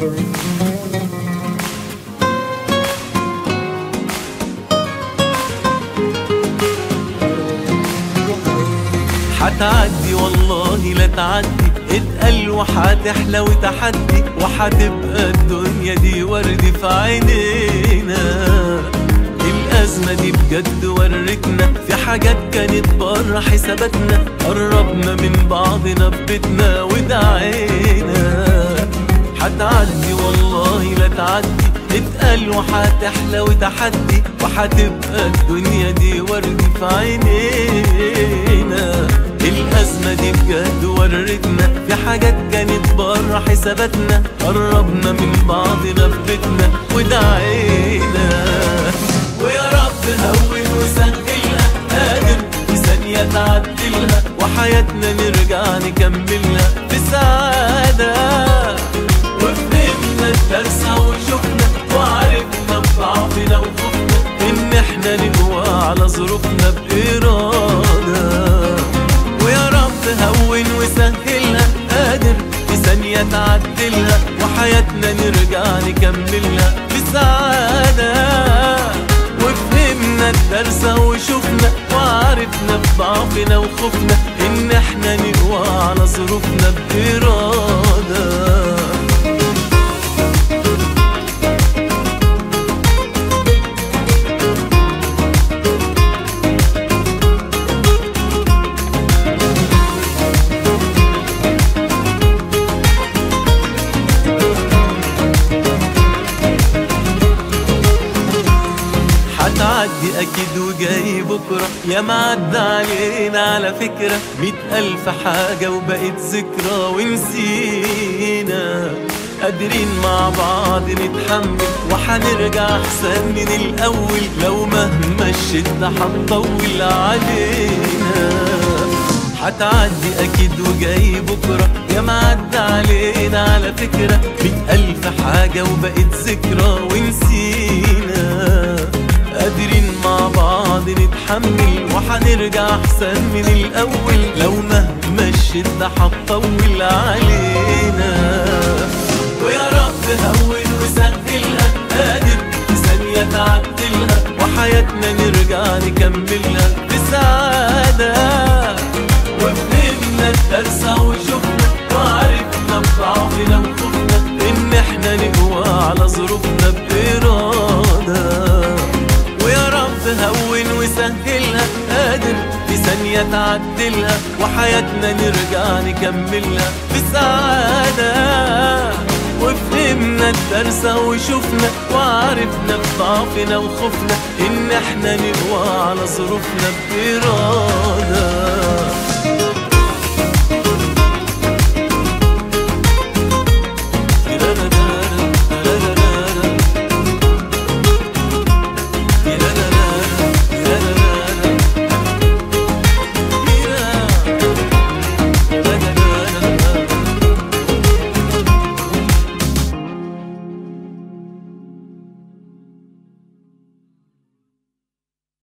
حتعدي والله لا تعدي. اتقل وحتحلى وتحدي. وحتبقى الدنيا دي ورد في عينينا. الأزمة دي بجد ورتنا في حاجات كانت بره حساباتنا. قربنا من بعضنا في بيتنا ودعينا. حتعدي والله لا تعدي. اتقل وحتحلى وتحدي وحتبقى الدنيا دي ورد في عينينا. الأزمة دي بجد ورتنا في حاجات كانت بره حساباتنا. قربنا من بعضنا في بيتنا ودعينا. ويا رب هون وسهلها قادر في ثانية تعدلها وحياتنا نرجع نكملها في سعادة وفهمنا الدرس وشفنا وعرفنا بضعفنا وخوفنا إن إحنا نقوى على ظروفنا بإرادة. ويا رب هون وسهلها قادر في ثانية تعدلها وحياتنا نرجع نكملها بسعادة. وفهمنا الدرس وشفنا وعرفنا بضعفنا وخوفنا إن إحنا نقوى على ظروفنا بإرادة. أكيد وجاي بكرة. يا معدى علينا على فكرة مئة ألف حاجة وبقت ذكرى ونسينا. قادرين مع بعض نتحمل وحنرجع أحسن من الأول. لو مهما الشدة هتطول علينا. هتعدي أكيد وجاي بكرة. يا معدى علينا على فكرة مئة ألف حاجة وبقت ذكرى ونسينا. نتحمل وحنرجع أحسن من الأول. لو مهما الشدة هتطول علينا. ويا رب هون وسهلها قادر في ثانية تعدلها وحياتنا نرجع نكملها. قادر في ثانية تعدلها وحياتنا نرجع نكملها بسعادة وفهمنا الدرس وشفنا وعرفنا بضعفنا وخوفنا إن إحنا نقوى على ظروفنا بإرادة.